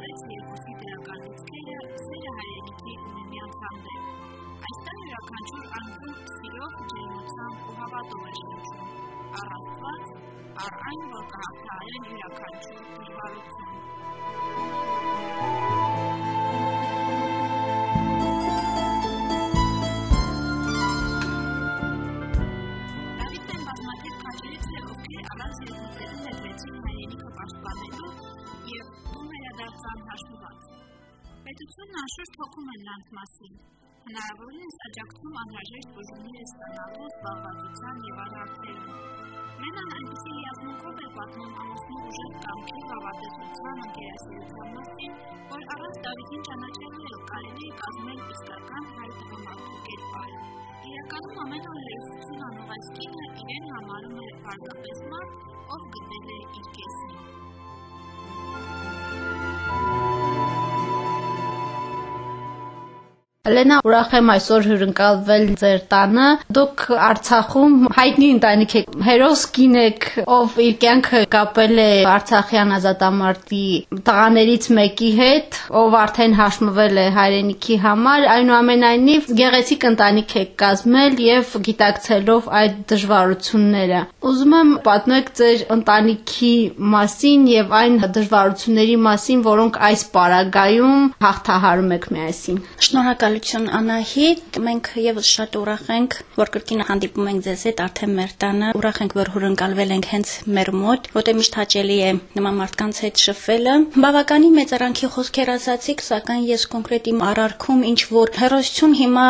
համարեց երկուսի դրական լիցքերը սերը հայրենիքի ու միմյանց հանդեպ։ Այստեղ յուրաքանչյուր անդուր սիրով, ջերմությամբ ու հավատով է շնչում։ Առ Աստված, առ այն, որ կհաղթահարեն յուրաքանչյուր դժվարություն։ հոգում են նրանց մասին։ Հնարավորինս աջակցում անհրաժեշտ բուժումները ստանալու, զբաղվածության եւ այլ հարցերում։ Մենան այնպիսի հիացմունքով էր պատմում ամուսնու ուժեղ կամքի, հավատացության, ընկերասիրության մասին, որ առանց Դավիթին ճանաչելու կարելի է կազմել իսկական հայ տղամարդու կերպարը։ Իրականում ամեն օր լրացություն անող այս կինը իրեն համարում է հարկապես մարդ, ով գտել է իր կեսին։ Լենա, ուրախ եմ այսօր հյուրընկալվել ձեր տանը։ Դուք Արցախում հայտնի ընտանիք եք, հերոս կին եք, ով իր կյանքը կապել է Արցախյան ազատամարտի տղաներից մեկի հետ, ով արդեն հաշմվել է հայրենիքի համար, այնուամենայնիվ գեղեցիկ ընտանիք եք կազմել եւ գիտակցելով այդ դժվարությունները։ Ուզում եմ պատմեք ձեր ընտանիքի մասին եւ այն դժվարությունների մասին, որոնք այս պարագայում հաղթահարում եք միասին։ Շնորհակալություն Անահիտ, մենք եւս շատ ուրախ ենք, որ կրկին հանդիպում ենք ձեզ հետ արդեն մեր տանը։ Ուրախ ենք, որ հյուրընկալվել ենք հենց մեր մոտ, որտեղ միշտ հաճելի է նման մարդկանց հետ շփվելը։ Բավականին մեծ արանքի խոսքեր ասացիք, սակայն ես կոնկրետ իմ արարքում ինչ որ հերոսություն հիմա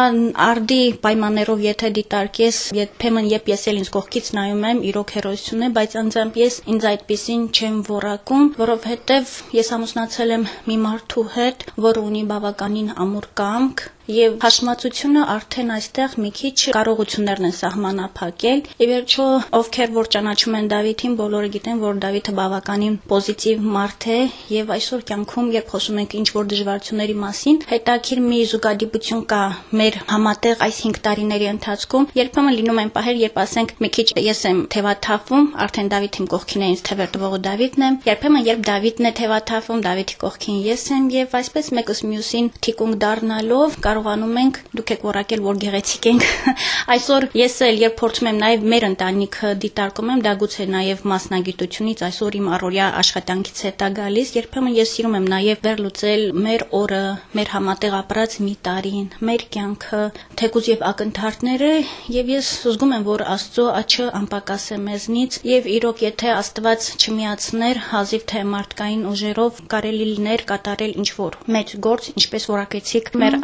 արդի պայմաններով եթե դիտարկես, երբեմն երբ ես էլ ինձ կողքից նայում եմ, իրոք հերոսություն է, բայց անձամբ ես ինձ այդպեսին չեմ որակում, որովհետև ես ամուսնացել եմ մի մարդու հետ, որը ունի բավականին ամուր կամք եւ հաշմածությունը արդեն այստեղ մի քիչ կարողություններն են սահմանափակել։ Ի վերջո, ովքեր որ ճանաչում են Դավիթին, բոլորը գիտեն, որ Դավիթը բավականին պոզիտիվ մարդ է եւ այսօր կյանքում, երբ խոսում ենք ինչ որ դժվարությունների մասին, հետաքրիր մի զուգադիպություն կա մեր համատեղ այս 5 տարիների ընթացքում։ Երբեմն լինում են պահեր, երբ ասենք մի քիչ ես եմ թևաթափում, արդեն Դավիթ իմ կողքին է ինձ թևեր տվողը Դավիթն է։ Երբեմն երբ Դավիթն է թևաթափում, Դավիթի կողքին ես եմ եւ այսպես մեկս մյուսին թիկունք դառնալով կարողանում ենք դուք եք որակել որ գեղեցիկ ենք այսօր ես էլ երբ փորձում եմ նաև մեր ընտանիքը դիտարկում եմ դա գուցե նաև մասնագիտությունից այսօր իմ առօրյա աշխատանքից հետա գալիս երբեմն ես սիրում եմ նաև վերլուծել մեր օրը մեր համատեղ ապրած մի տարին մեր կյանքը թեկուզ եւ ակնթարթները եւ ես զգում եմ որ Աստծո աչը անպակաս է մեզնից եւ իրոք եթե Աստված չմիացներ հազիվ թե մարդկային ուժերով կարելի լիներ կատարել ինչ որ մեծ գործ ինչպես որակեցիք մեր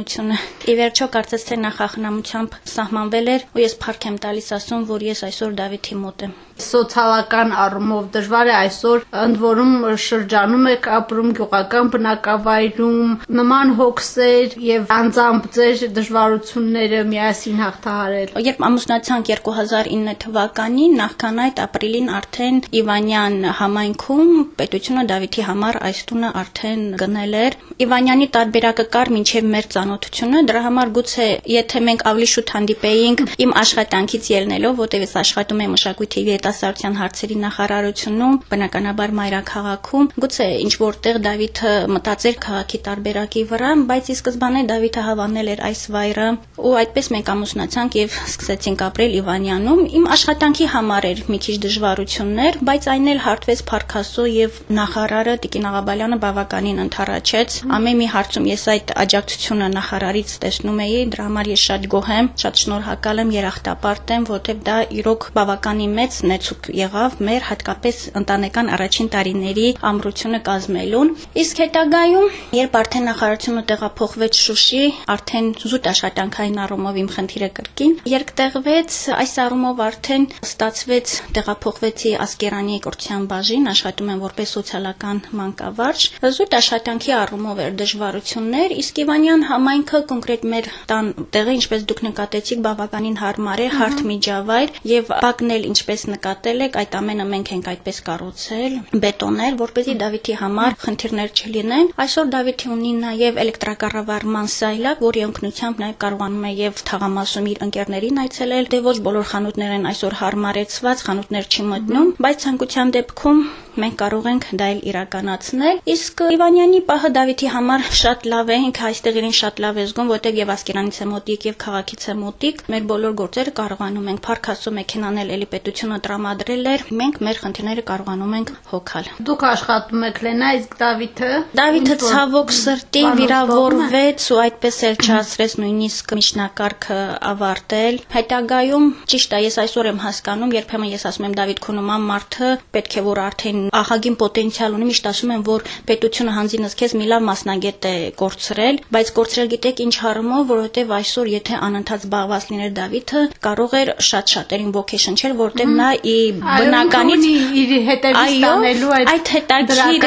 ամուսնությունը։ Ի վերջո կարծես թե նախախնամությամբ սահմանվել էր ու ես փառք եմ տալիս ասում, որ ես այսօր Դավիթի մոտ եմ սոցիալական առումով դժվար է այսօր ընդ որում շրջանում եք ապրում գյուղական բնակավայրում նման հոգսեր եւ անձամբ ձեր դժվարությունները միասին հաղթահարել երբ ամուսնացանք 2009 թվականին նախքան այդ ապրիլին արդեն Իվանյան համայնքում պետությունը Դավիթի համար այս տունը արդեն գնել էր Իվանյանի տարբերակը կար մինչև մեր ծանոթությունը դրա համար գուցե եթե մենք ավելի շուտ հանդիպեինք իմ աշխատանքից ելնելով որտեղ ես աշխատում եմ մշակույթի եւ երիտասարդության հարցերի նախարարությունում, բնականաբար մայրաքաղաքում, գուցե ինչ որտեղ Դավիթը մտածեր քաղաքի տարբերակի վրա, բայց ի սկզբանե Դավիթը հավանել էր այս վայրը ու այդպես մենք ամուսնացանք եւ սկսեցինք ապրել Իվանյանում։ Իմ աշխատանքի համար էր մի քիչ դժվարություններ, բայց այն էլ հարթվեց Փարքասո եւ նախարարը Տիկին Աղաբալյանը բավականին ընթառաջեց։ Ամեն մի հարցում ես այդ աջակցությունը նախարարից տեսնում էի, դրա համար ես շատ գոհ եմ, շատ շնորհակալ եմ, երախտապարտ եմ, որովհետեւ դա իրոք բավականին մեծ նեցուկ եղավ մեր հատկապես ընտանեկան առաջին տարիների ամրությունը կազմելուն։ Իսկ հետագայում, երբ արդեն նախարարությունը տեղափոխվեց Շուշի, արդեն զուտ աշխատանքային առումով իմ խնդիրը կրկին երկտեղվեց, այս առումով արդեն ստացվեց տեղափոխվեցի Ասկերանի կորցյան բաժին, աշխատում եմ որպես սոցիալական մանկավարժ։ Զուտ աշխատանքի առումով էր դժվարություններ, իսկ Իվանյան համայնքը կոնկրետ մեր տան տեղը, ինչպես դուք նկատեցիք, բավականին հարմար է, հարթ միջավայր եւ բակնել ինչպես նկատել եք, այդ ամենը մենք ենք այդպես կառուցել, բետոնել, որպեսզի Դավիթի համար խնդիրներ չլինեն։ Այսօր Դավիթի ունի նաև էլեկտրակառավարման սայլակ, որի օգնությամբ նաև կարողանում է եւ թաղամասում իր ընկերներին այցելել։ Դե ոչ բոլոր խանութներ են այսօր հարմարեցված, խանութներ չի մտնում, բայց ցանկության դեպքում մենք կարող ենք դա էլ իրականացնել։ Իսկ Իվանյանի պահը Դավիթի համար շատ լավ է, ինքը այստեղ իրեն շատ լավ է զգում, որտեղ եւ Ասկերանից է մոտիկ եւ քաղաքից է մոտիկ։ Մեր բոլոր գործերը կարողանում ենք փառքասու մեքենան էլ էլի պետությունը տրամադրել էր։ Մենք մեր խնդիրները կարողանում ենք հոգալ։ Դուք աշխատում եք Լենա, իսկ Դավիթը Դավիթը ցավոք սրտի վիրավորվեց ու այդպես էլ չհասրեց նույնիսկ միջնակարգը ավարտել։ Հետագայում ճիշտ է, ես այսօր եմ հասկանում, երբեմն ես ասում եմ Դավիթ քո նման մարդը պետք է որ արդեն ահագին պոտենցիալ ունի, միշտ ասում եմ, որ պետությունը հանձինս քեզ մի լավ մասնագետ է կորցրել, բայց կորցրել գիտեք ինչ հարմով, որովհետև այսօր եթե անընդհատ զբաղված լիներ Դավիթը, կարող էր շատ շատերին ոգեշնչել, որովհետև նա ի բնականից իր հետևից տանելու այդ այդ հետաքրիր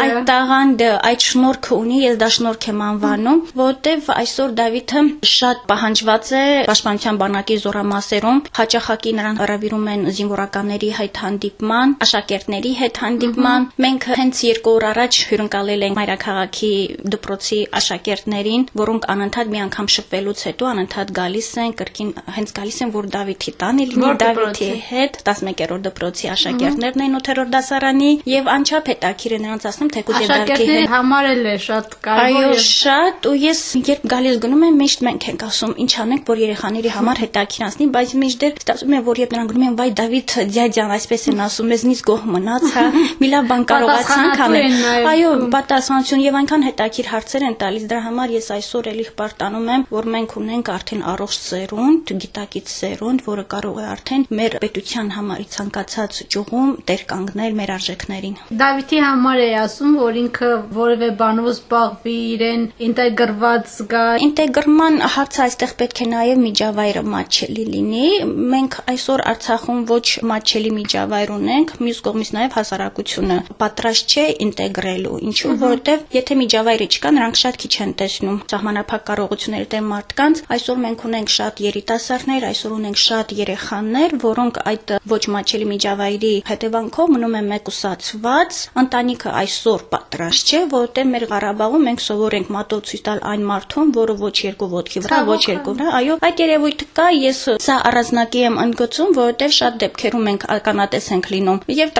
այդ տաղանդը, այդ շնորհքը ունի, ես դա շնորհք եմ անվանում, որովհետև այսօր Դավիթը շատ պահանջված է Պաշտպանության բանակի զորամասերում, հաճախակի նրան հրավիրում են զինվորականների հետ հանդիպման, աշակերտների հետ հանդիպման։ Մենք հենց երկու օր առաջ հյուրընկալել ենք Մայրաքաղաքի դպրոցի աշակերտներին, որոնք անընդհատ մի անգամ շփվելուց հետո անընդհատ գալիս են, կրկին հենց գալիս են, որ Դավիթի տանը լինի Դավիթի հետ 11-րդ դպրոցի աշակերտներն են 8-րդ դասարանի եւ անչափ հետաքրիր է նրանց ասում թեկուզ եւ Դավիթի հետ համար էլ է շատ կարևոր։ Այո, շատ ու ես երբ գալիս գնում եմ, միշտ մենք ենք ասում, ինչ անենք, որ երեխաների համար հետաքրքրացնի, բայց միշտ ստացվում է, որ երբ նրանք գնում են, վայ Դավիթ ջաջան, այսպես են ասում, մեզնից գոհ մնաց, հա, մի լավ բան կարողացանք անել։ Այո, պատասխանատվություն եւ այնքան հետաքրքիր հարցեր են տալիս, դրա համար ես այսօր էլի հպարտանում եմ, որ մենք ունենք արդեն առողջ սերունդ, գիտակից սերունդ, որը կարող է արդեն մեր պետության համար ցանկացած ճյուղում տեր կանգնել մեր արժեքներին։ Դավիթի համար է ասում, որ ինքը որևէ բանով զբաղվի, իրեն ինտեգրված զգա։ Ինտեգրման հարցը այստեղ պետք է նաև միջավայրը մատչելի լինի։ Մենք այսօր Արցախում ոչ մատչելի միջավայր ունենք, մյուս կողմից նաև հասարակությունը պատրաստ չէ ինտեգրելու։ Ինչու՞, որովհետև եթե միջավայրը չկա, նրանք շատ քիչ են տեսնում սահմանափակ կարողությունների դեմ մարդկանց։ Այսօր մենք ունենք շատ երիտասարդներ, այսօր ունենք շատ երեխաներ, որոնք այդ ոչ մատչելի միջավայրի հետևանքով մնում են մեկուսացված։ Ընտանիքը այսօր պատրաստ չէ, որովհետև մեր Ղարաբաղում մենք սովոր ենք մատով ցույց տալ այն մարդուն, որը ոչ երկու ոտքի վրա, ոչ երկու վրա, այո, այդ երևույթը կա, ես սա առանձնակի եմ ընդգծում, որովհետև շատ դեպքերում մենք ականատես ենք լինում եւ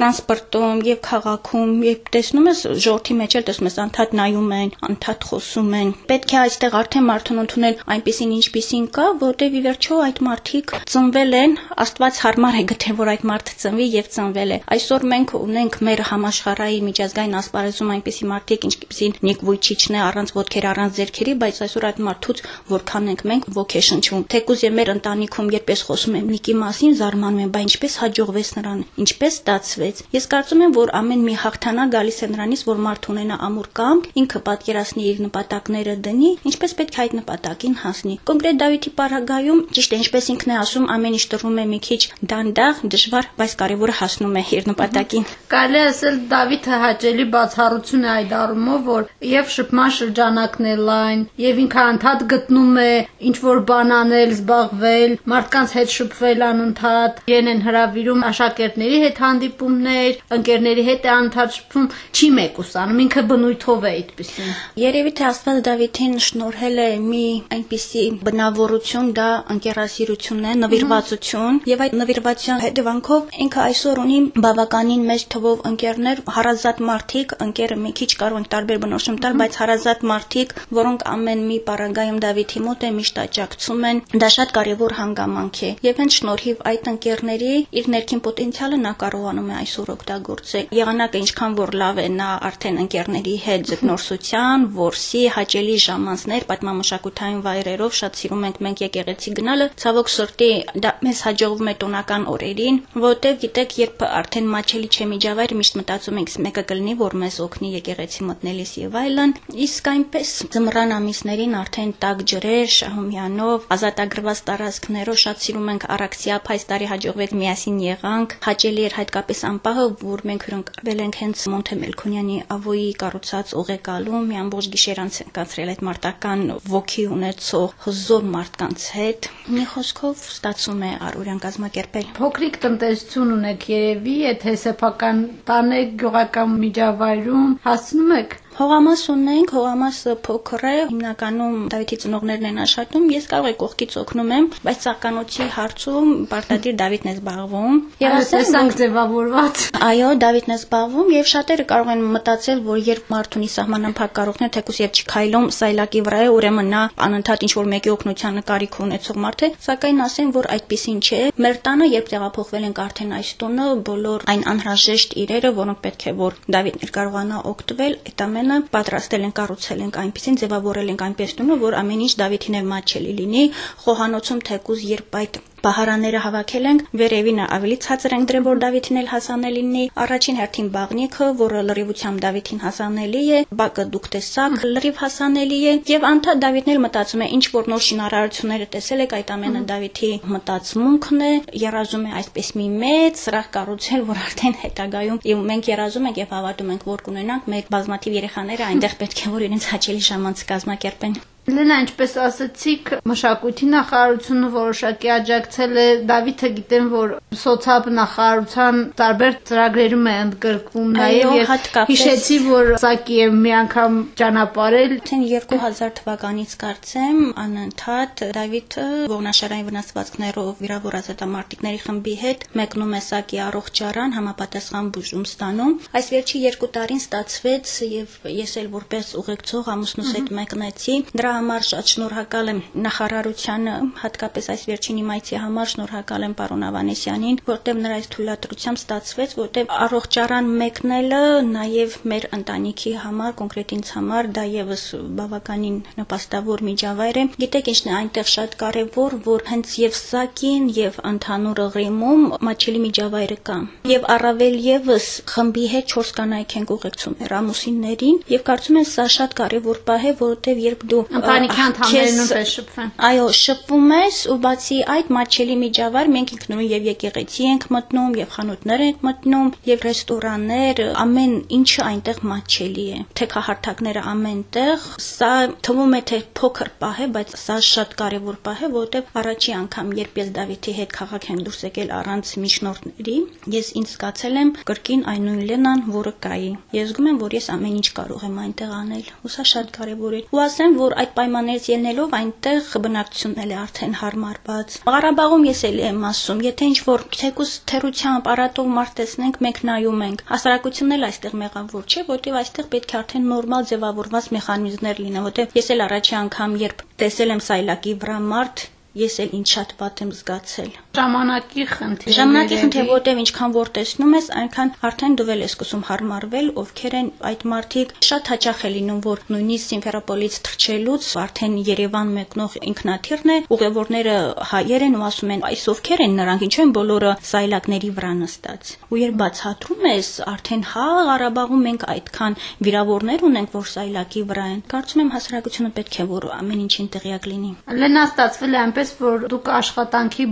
տրանսպորտում, եւ քաղաքում, երբ տեսնում ես ժողովրդի մեջ էլ տեսնում ես անդադ նայում են, անդադ խոսում են։ Պետք է այստեղ արդեն մարդուն ընդունել այնպեսին ինչպեսին կա, որտեղ ի վերջո այդ մարդիկ ծնվել են, Աստված հարմար է գտել, որ այդ մարդը ծնվի եւ ծնվել է։ Այսօր մենք ունենք մեր համաշխարհային միջազգային ասպարեզում այնպիսի մարդիկ, ինչպեսին Նիկ Վույչիչն է առանց ոտքերի, առանց ձեռքերի, բայց այսօր այդ մարդուց որքան ենք մենք ոգեշնչվում։ Թեկուզ եւ մեր ընտանիքում երբես խոսում եմ Նիկի մասին, զարմանում եմ, բայց ինչպես հաջողվեց նրան, ինչպես ստացվեց։ Ես կարծում եմ, որ ամեն մի հաղթանակ գալիս է նրանից, որ մարդ ունենա ամուր կամք, ինքը պատկերացնի իր նպատակները դնի, ինչպես պետք է այդ նպատակին հասնի։ Կոնկրետ Դավիթի պարագայում ճիշտ է, ինչպես ինքն է ասում, ամեն ինչ տրվում է մի քիչ դանդաղ, դժվար, բայց կարևորը հասնում է իր նպատակին։ Կարելի ասել Դավիթը հաճելի բացառություն է այդ առումով, որ եւ շփման շրջանակն է լայն, եւ ինքը անդադ գտնում է ինչ որ բան անել, զբաղվել, մարդկանց հետ շփվել անընդհատ, են հravirում աշակերտների հետ հանդիպումներ, ընկերների հետ է անդադ շփվում, չի մեկուսանում, ինքը բնույթով է այդպեսին։ Երևի թե Աստված Դավիթին շնորհել է մի այնպիսի բնավորություն, դա ընկերասիրությունն է, նվիրվածություն, եւ այդ նվիրվածության հետևանքով ինքը այսօր ունի բավականին մեծ թվով ընկերներ, հարազատ մարդիկ, ընկերը մի քիչ կարող են տարբեր բնորոշ որոշում տալ, բայց հարազատ մարդիկ, որոնք ամեն մի պարագայում Դավիթի մոտ է միշտ աջակցում են, դա շատ կարևոր հանգամանք է։ Եվ հենց շնորհիվ այդ ընկերների իր ներքին պոտենցիալը նա կարողանում է այսօր օգտագործել։ Եղանակը ինչքան որ լավ է, նա արդեն ընկերների հետ ձգնորսության, որսի, հաճելի ժամանցներ, պատմամշակութային վայրերով շատ սիրում ենք մենք եկեղեցի գնալը։ Ցավոք սրտի դա մեզ հաջողվում է տոնական օրերին, որտեղ գիտեք, երբ արդեն մաչելի չէ միջավայր, միշտ մտածում ենք մեկը կլինի, որ մեզ օգնի եկեղեցի մտնելիս եւ այլն, իսկ այնպես ձմռան ամիսներին արդեն տակ ջրեր, շահումյանով, ազատագրված տարածքներով շատ սիրում ենք Արաքսիապ այս տարի հաջողվեց միասին եղանք։ Հաճելի էր հայտկապես անպահը, որ մենք հյուրընկալվել ենք հենց Մոնթե Մելքոնյանի ավոյի կառուցած ուղեկալում, մի ամբողջ գիշեր անց անցրել այդ մարտական ոգի ունեցող հզոր մարդկանց հետ։ Մի խոսքով ստացվում է առօրյան կազմակերպել։ Փոքրիկ տնտեսություն ունեք երևի, եթե սեփական տանեք գյուղական միջավայրում հասնում եք Հողամաս ունենք, հողամասը փոքր է, հիմնականում Դավիթի ծնողներն են աշխատում, ես կարող եմ կողքից օգնում եմ, բայց սականոցի հարցում պարտադիր Դավիթն է զբաղվում։ Եվ ասենք ձևավորված։ Այո, Դավիթն է զբաղվում եւ շատերը կարող են մտածել, որ երբ մարդունի սահմանափակ կարողն է թեկուս եւ չքայլում սայլակի վրա է, ուրեմն նա անընդհատ ինչ որ մեկի օգնության կարիք ունեցող մարդ է, սակայն ասեն, որ այդպեսին չէ։ Մեր տանը երբ տեղափոխվել ենք արդեն այս տունը, բոլոր այն անհրաժեշտ իրերը, որոնք պետք է որ Դավիթն կարողանա օգտվել, այդ ամենը պատրաստել են, կառուցել ենք այնպեսին, ձևավորել ենք այնպես տունը, որ ամեն ինչ Դավիթին է մաչելի լինի։ Խոհանոցում թեկուզ երբ այդ Պահարանները հավաքել ենք, վերևինը ավելի ցածր ենք դրել, որ Դավիթին էլ հասանելի լինի։ Առաջին հերթին բաղնիքը, որը լրիվությամբ Դավիթին հասանելի է, բակը դուք տեսաք, լրիվ հասանելի է, եւ անդադ Դավիթն էլ մտածում է, ինչ որ նոր շինարարությունները տեսել եք, այդ ամենը Դավիթի մտածմունքն է, երազում է այսպես մի մեծ սրահ կառուցել, որ արդեն հետագայում եւ մենք երազում ենք եւ հավատում ենք, որ կունենանք մեր բազմաթիվ երեխաները այնտեղ պետք է որ իրենց հաճելի ժամանց կազմակերպեն։ Լենա, ինչպես ասացիք, մշակույթի նախարարությունը որոշակի աջակցել է. Դավիթը գիտեմ, որ սոցիալ նախարարության տարբեր ծրագրերում է ընդգրկվում նաև եւ հիշեցի, որ Սակի է մի անգամ ճանապարհել թեն 2000 թվականից կարծեմ անընդհատ Դավիթը ողնաշարային վնասվածքներով վիրավորած հետամարտիկների խմբի հետ մեկնում է Սակի առողջարան համապատասխան բուժում ստանում։ Այս վերջի 2 տարին ստացվեց եւ ես էլ որպես ուղեկցող ամուսնուս հետ մեկնեցի։ Դրա համար շատ շնորհակալ եմ նախարարությանը, հատկապես այս վերջին իմայցի համար շնորհակալ եմ պարոն Ավանեսյանին, որտեղ նրա այս թույլատրությամբ ստացվեց, որտեղ առողջարան մեկնելը նաև մեր ընտանիքի համար, կոնկրետ ինձ համար դա եւս բավականին նպաստավոր միջավայր է։ Գիտեք ինչն է այնտեղ շատ կարևոր, որ հենց եւ սակին եւ ընդհանուր ղրիմում մաչելի միջավայրը կա։ Եվ առավել եւս խմբի հետ 4 կանայք են ուղեկցում մեր ամուսիններին եւ կարծում եմ սա շատ կարևոր պահ է, որովհետեւ երբ դու ընտանիքի անդամները նույնպես շփվեն։ Այո, շփվում ես ու բացի այդ մաչելի միջավայր մենք ինքնուրույն եւ եկեղեցի ենք մտնում եւ խանութներ ենք մտնում եւ ռեստորաններ, ամեն ինչը այնտեղ մաչելի է։ Թեքահարթակները ամենտեղ, սա թվում է թե փոքր պահ է, բայց սա շատ կարեւոր պահ է, որովհետեւ առաջի անգամ երբ ես Դավիթի հետ քաղաք ենք դուրս եկել առանց միջնորդների, ես ինձ զգացել եմ կրկին այն նույն Լենան, որը կայի։ Ես զգում եմ, որ ես ամեն ինչ կարող եմ այնտեղ անել։ Ու սա շատ կարեւոր է։ Ու ասեմ, որ այդ պայմաններից ելնելով այնտեղ բնակչությունն էլ արդեն հարմարված։ Ղարաբաղում ես էլ եմ ասում, եթե ինչ որ թեկուս թերությամբ առատով մարդ տեսնենք, մենք նայում ենք։ Հասարակությունն էլ այստեղ մեղավոր չէ, որտեղ այստեղ պետք է արդեն նորմալ ձևավորված մեխանիզմներ լինեն, որտեղ ես էլ առաջի անգամ երբ տեսել եմ սայլակի վրա մարդ, ես էլ ինչ շատ վատ եմ զգացել։ Ժամանակի խնդիր։ Ժամանակի խնդիր, որտեվ ինչքան որ տեսնում ես, այնքան արդեն էլ ես սկսում հարմարվել, ովքեր են այդ մարդիկ։ Շատ հաճախ է լինում, որ նույնիսկ Սիմֆերոպոլից թռչելուց արդեն Երևան մեկնող ինքնաթիռն է, ուղևորները հայեր են ու ասում են, այս ովքեր են նրանք, ինչու են բոլորը սայլակների վրա նստած։ Ու երբ բացատրում ես, արդեն հա Ղարաբաղում մենք այդքան վիրավորներ ունենք, որ սայլակի վրա են։ Կարծում եմ հասարակությունը պետք է որ ամեն ինչին տեղյակ լինի։ Լենա ստացվել է այնպես, որ դուք աշխատանքի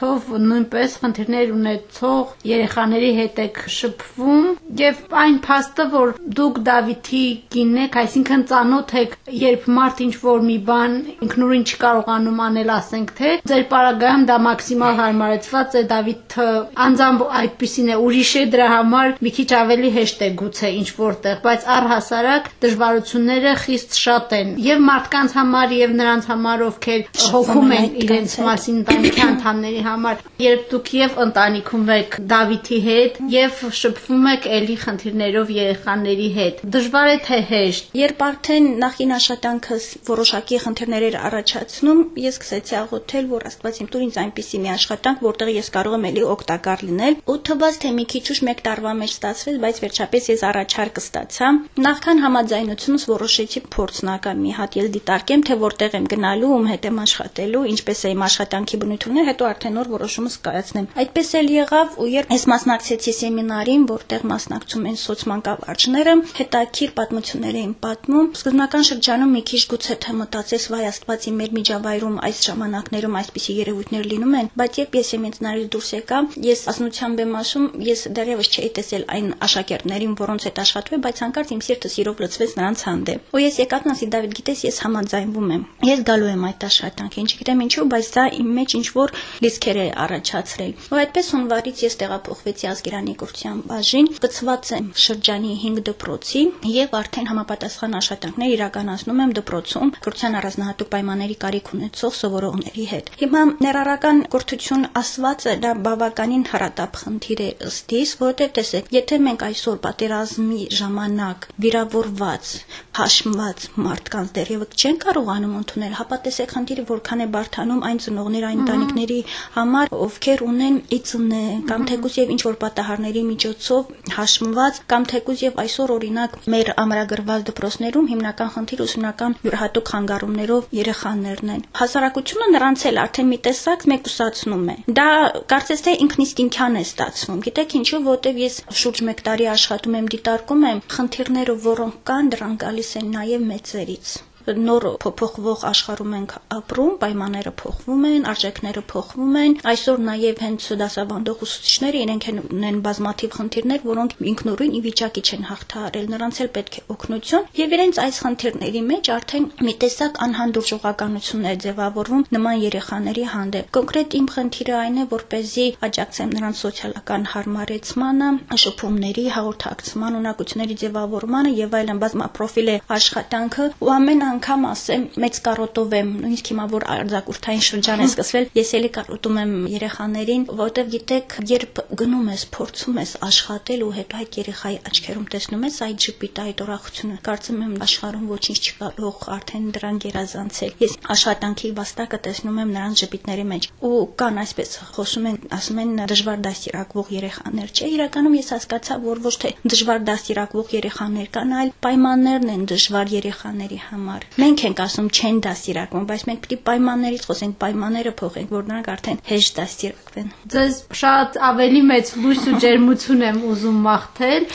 բնույթով նույնպես խնդիրներ ունեցող երեխաների հետ եք շփվում եւ այն փաստը, որ դուք Դավիթի կինն եք, այսինքն ծանոթ եք, երբ մարդ ինչ որ մի բան ինքնուրույն չկարողանում անել, ասենք թե ձեր պարագայում դա մաքսիմալ հարմարեցված է Դավիթը անձամբ այդպեսին է, ուրիշ է դրա համար մի քիչ ավելի հեշտ է գուցե ինչ որտեղ, բայց առհասարակ դժվարությունները խիստ շատ են եւ մարդկանց համար եւ նրանց համար ովքեր հոգում են իրենց մասին ընտանիքի անդամների համար երբ դուք եւ ընտանիքում եք Դավիթի հետ եւ շփվում եք էլի խնդիրներով երեխաների հետ դժվար է թե հեշտ երբ արդեն նախին աշխատանքս որոշակի խնդիրներ էր առաջացնում ես սկսեցի աղոթել որ Աստված իմ տուր ինձ այնպիսի մի աշխատանք որտեղ ես կարող եմ էլի օգտակար լինել ու թվաց թե մի քիչ ուշ մեկ տարվա մեջ ստացվեց բայց վերջապես ես առաջարկը ստացա նախքան համաձայնությունս որոշեցի փորձնական մի հատ ել դիտարկեմ թե որտեղ եմ գնալու ում հետ եմ աշխատելու ինչպես է իմ աշխատանքի բնությունն, հետո արդեն նոր որոշումս կայացնեմ։ Այդպես էլ եղավ ու երբ ես մասնակցեցի սեմինարին, որտեղ մասնակցում են սոցմանկավարժները, հետաքրիր պատմություններ էին պատմում։ Սկզբնական շրջանում մի քիչ գուցե թե մտածես, վայ Աստվածի մեր միջավայրում այս ժամանակներում այսպիսի երևույթներ լինում են, բայց երբ ես սեմինարից դուրս եկա, ես ազնությամբ եմ ասում, ես դեռևս չէի տեսել այն աշակերտներին, որոնց հետ աշխատում եմ, բայց հանկարծ իմ սիրտը սիրով լցվեց նրանց հանդեպ։ Ու ես եկածն ասի Դավիթ, գիտես, ես համաձայնվում եմ։ Ես գալու եմ այդ աշխատանքը, ինչ գիտեմ ինչու, բայց դա իմ մեջ ինչ որ լիցք հետաքրքիր է առաջացրել։ Ու այդպես հունվարից ես տեղափոխվեցի Ազգերանի կուրսյան բաժին, գծված եմ շրջանի 5 դպրոցի եւ արդեն համապատասխան աշխատանքներ իրականացնում եմ դպրոցում կուրսյան առանձնահատուկ պայմանների կարիք ունեցող սովորողների հետ։ Հիմա ներառական կրթություն ասվածը դա բավականին հրատապ խնդիր է ըստիս, որովհետեւ տեսեք, եթե մենք այսօր պատերազմի ժամանակ վիրավորված, հաշմված մարդկանց դեռևս չեն կարողանում ընդունել, հապա տեսեք խնդիրը որքան է բարթանում այն ծնողներ, այն ընտանիքների համար, ովքեր ունեն իծն կամ թեկուզ եւ ինչ որ պատահարների միջոցով հաշմված կամ թեկուզ եւ այսօր օրինակ մեր ամրագրված դպրոցներում հիմնական խնդիր ուսումնական յուրահատուկ խանգարումներով երեխաներն են։ Հասարակությունը նրանց էլ արդեն մի տեսակ մեկուսացնում է։ Դա կարծես թե ինքնիստինքյան է ստացվում։ Գիտեք ինչու, որտեվ ես շուրջ 1 տարի աշխատում եմ, դիտարկում եմ խնդիրները, որոնք կան, դրանք գալիս են նաև մեծերից նոր փոփոխվող աշխարհում ենք ապրում, պայմանները փոխվում են, արժեքները փոխվում են։ Այսօր նաև հենց դասավանդող ուսուցիչները իրենք են ունեն բազմաթիվ խնդիրներ, որոնք ինքնուրույն ի վիճակի չեն հաղթահարել։ Նրանց էլ պետք է օգնություն, եւ իրենց այս խնդիրների մեջ արդեն մի տեսակ անհանդուրժողականություն է ձևավորվում նման երեխաների հանդեպ։ Կոնկրետ իմ խնդիրը այն է, որ เป զի աջակցեմ նրանց սոցիալական հարմարեցմանը, շփումների, հաղորդակցման, ունակությունների ձևավորմանը եւ այլն բազմապրոֆիլ է աշխատանքը ու ամեն անգամ ասեմ, մեծ կարոտով եմ, նույնիսկ հիմա որ արձակուրդային շրջան է սկսվել, ես ելի կարոտում եմ երեխաներին, որովհետև գիտեք, երբ գնում ես, փորձում ես աշխատել ու հետո այդ երեխայի աչքերում տեսնում ես այդ ժպիտը, այդ ուրախությունը, կարծում եմ աշխարհում ոչինչ չկա, ող արդեն դրան գերազանցել։ Ես աշխատանքի վաստակը տեսնում եմ նրանց ժպիտների մեջ ու կան այսպես խոսում են, ասում են դժվար դաստիարակվող երեխաներ, չէ, իրականում ես հասկացա, որ ոչ թե դժվար դաստիարակվող երեխաներ կան, այլ պայմաններն են դժվար երեխաների համար։ Մենք ենք ասում չեն դաստիարակվում, բայց մենք պիտի պայմաններից խոսենք, պայմանները փոխենք, որ նրանք արդեն հեշտ դաստիարակվեն։ Ձեզ շատ ավելի մեծ լույս ու ջերմություն եմ ուզում մաղթել,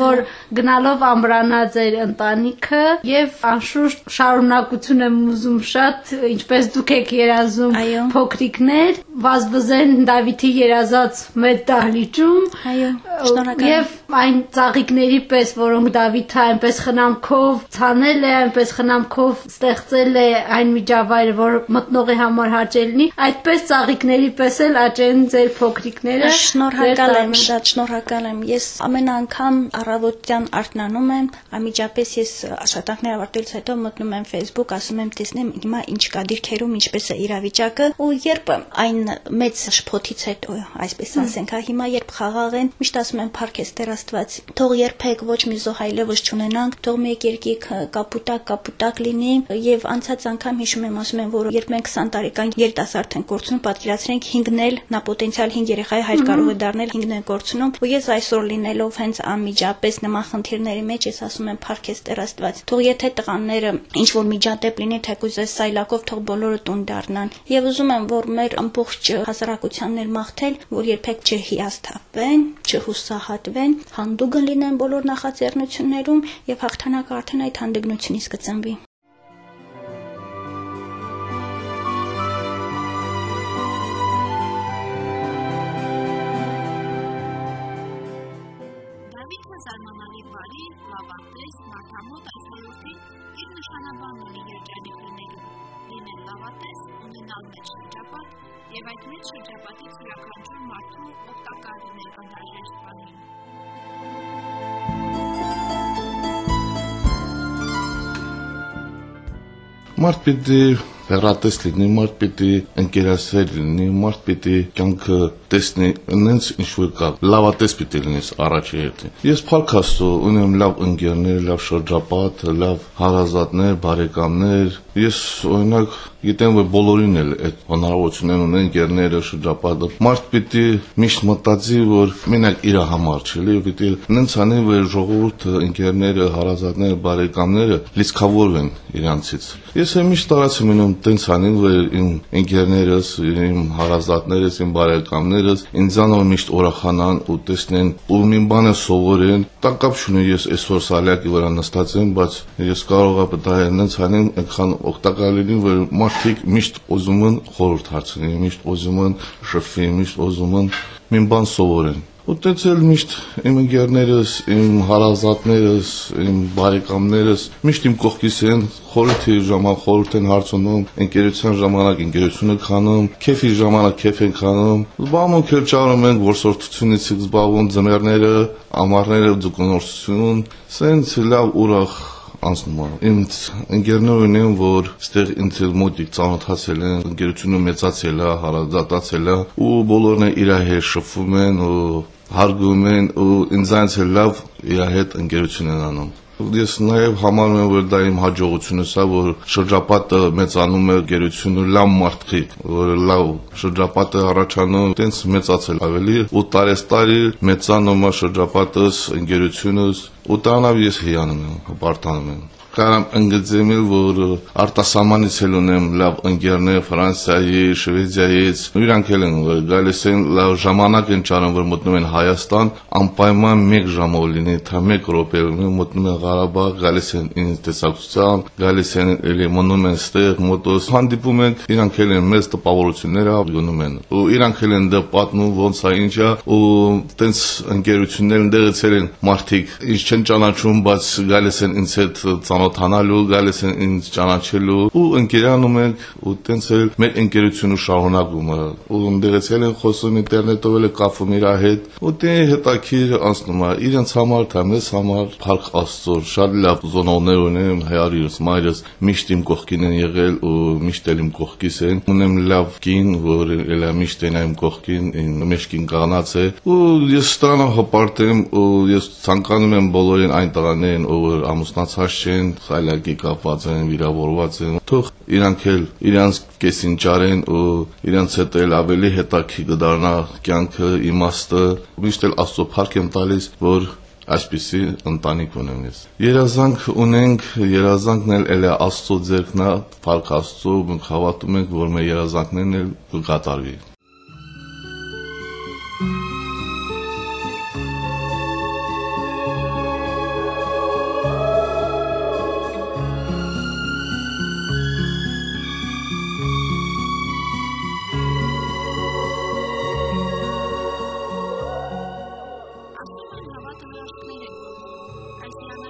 որ գնալով ամրանա ձեր ընտանիքը եւ անշուշտ շարունակություն եմ ուզում շատ, ինչպես դուք եք երազում փոքրիկներ, վազվզեն Դավիթի երազած մեծ դահլիճում։ Այո, շնորհակալ։ Եվ այն ծաղիկների պես, որոնք Դավիթը այնպես խնամքով ցանել է, այնպես խնամքով ստեղծել է այն միջավայրը, որ մտնողի համար հաճելնի, այդպես ծաղիկների պես էլ աճեն ձեր փոքրիկները։ Շնորհակալ եմ, շատ շնորհակալ եմ։ Ես ամեն անգամ առավոտյան արթնանում եմ, անմիջապես ես աշխատանքներ ավարտելուց հետո մտնում եմ Facebook, ասում եմ, տեսնեմ հիմա ինչ կա դիրքերում, ինչպես է իրավիճակը, ու երբ այն մեծ շփոթից հետո, այսպես ասենք, հա հիմա երբ խաղաղ են, միշտ ասում եմ, «Փարքես Տեր Աստված, թող երբեք ոչ մի զոհ այլևս չունենանք, թող մեկ երկիկ կապուտակ կապուտակ լինի եւ անցած անգամ հիշում եմ ասում եմ որ երբ մենք 20 տարեկան երիտասարդ ենք կորցնում պատկերացրենք 5-ն էլ նա պոտենցիալ 5 երեխայի հայր կարող է դառնել 5-ն են կորցնում ու ես այսօր լինելով հենց անմիջապես նման խնդիրների մեջ ես ասում եմ փառքես Տեր Աստված թող եթե տղաները ինչ որ միջադեպ լինի թեկուզ այս սայլակով թող բոլորը տուն դառնան եւ ուզում եմ որ մեր ամբողջ հասարակությանն էլ մաղթել որ երբեք չհիասթափվեն չհուսահատվեն հանդուգն լինեն բոլոր նախաձեռնություններում եւ հաղթանակը արդեն այդ հանդգնությունից կծնվի։ Դավիթը զարմանալի բարի, լավատես, մարդամոտ այս ոլորտին իր նշանաբանն ունի երջանիկ լինելու։ Լինել լավատես, ունենալ մեծ շրջապատ եւ այդ մեծ շրջապատից յուրաքանչյուր մարդու օգտակար լինել անհրաժեշտ բանին։ Մարդ պիտի հեռատես լինի, մարդ պիտի ընկերասեր լինի, մարդ պիտի կյանքը տեսնի ինձ ինչ որ կա լավատես պիտի լինես առաջի հետին ես փառք աստծո ունեմ լավ ընկերներ լավ շրջապատ լավ հարազատներ բարեկամներ ես օրինակ գիտեմ որ բոլորին էլ այդ հնարավորությունն ունեն ընկերները շրջապատը մարդ պիտի միշտ մտածի որ մենակ իր համար չէ լի պիտի նենց անի որ ժողովուրդը ընկերները հարազատները բարեկամները լիցքավորվեն իրանցից ես եմ միշտ տարածում ունեմ տենց անին որ իմ ընկերներս իմ հարազատներս իմ բարեկամները ընկերներս ինձանով միշտ ուրախանան ու տեսնեն ու մի բանը սովորեն։ Դա կապ չունի ես այսօր սալյակի վրա նստած եմ, բայց ես կարող եմ դա այնց անեմ, այնքան օգտակար լինի, որ մարդիկ միշտ ուզում են խորհուրդ հարցնի, միշտ ուզում են շփվի, միշտ ուզում են մի բան սովորեն։ Ու տենց էլ միշտ իմ ընկերներս, իմ հարազատներս, իմ բարեկամներս միշտ իմ կողքիս են, խորհրդի ժամանակ խորհուրդ են հարցնում, ընկերության ժամանակ ընկերությունը քանում, քեֆի ժամանակ քեֆ են քանում։ Զբաղմունք էլ ճարում ենք որսորդությունից զբաղվում ձմեռները, ամառները ձգնորսություն, սենց լավ ուրախ անցնում է։ Ինձ ընկերներ ունեն, որ ստեղ ինձ մոտիկ ծանոթացել են, ընկերությունը մեծացել է, հարազատացել է, ու բոլորն իր հետ շփվում են ու հարգում են ու ինձանց էլ լավ իր հետ ընկերություն են անում։ Ես նաև համարում եմ, որ դա իմ հաջողությունս է, որ շրջապատը մեծանում է գերությունը լավ մարդիկ, որ լավ շրջապատը առաջանում, տենց մեծացել ավելի ու տարեստարի մեծանում է շրջապատս, ընկերությունս ու տանավ ես հիանում եմ, բարթանում եմ կարամ ընդգծեմ, որ արտասահմանից էլ ունեմ լավ ընկերներ Ֆրանսիայի, Շվեդիայից, իրանք էլ են գալիս են լավ ժամանակ են ճարում, որ մտնում են Հայաստան, անպայման 1 ժամով լինի, թե 1 րոպե մտնում են Ղարաբաղ, գալիս են ինձ տեսակցության, գալիս են էլի մնում են ստեղ, մոտոս հանդիպում ենք, իրանք էլ են մեծ տպավորությունները գնում են։ Ու իրանք էլ են դա պատմում ոնց է ինչա, ու տենց ընկերություններ ընդեղից են մարդիկ, ինչ չեն ճանաչում, բայց գալիս են ինձ հետ ծանոթանալու, գալիս են ինձ ճանաչելու ու ընկերանում ենք ու տենց էլ մեր ընկերությունը շարունակում է։ Ու ընդեղեցել են խոսում ինտերնետով էլ կապվում իր հետ ու դե հետաքրիր անցնում է իրենց համար, թե մեզ համար փառք Աստծո, շատ լավ զոնողներ ունեմ, հայրս, մայրս միշտ իմ կողքին են եղել ու միշտ էլ իմ կողքից են։ Ունեմ լավ կին, որ էլ միշտ են իմ կողքին, մեջքին կանած է ու ես ստանա հպարտեմ ու ես ցանկանում եմ բոլորին այն տղաներին, ով ամուսնացած չեն, խայլակի կապված են, վիրավորված են, թող իրանք էլ իրանց կեսին ճարեն ու իրանց հետ էլ ավելի հետաքի կդառնա կյանքը, իմաստը։ Միշտ էլ Աստծո փառք եմ տալիս, որ այսպիսի ընտանիք ունեմ ես։ Երազանք ունենք, երազանքն էլ էլ Աստծո ձեռքն է, փառք Աստծո, մենք հավատում ենք, որ մեր երազանքներն էլ կկատարվի։ What the world needed. I see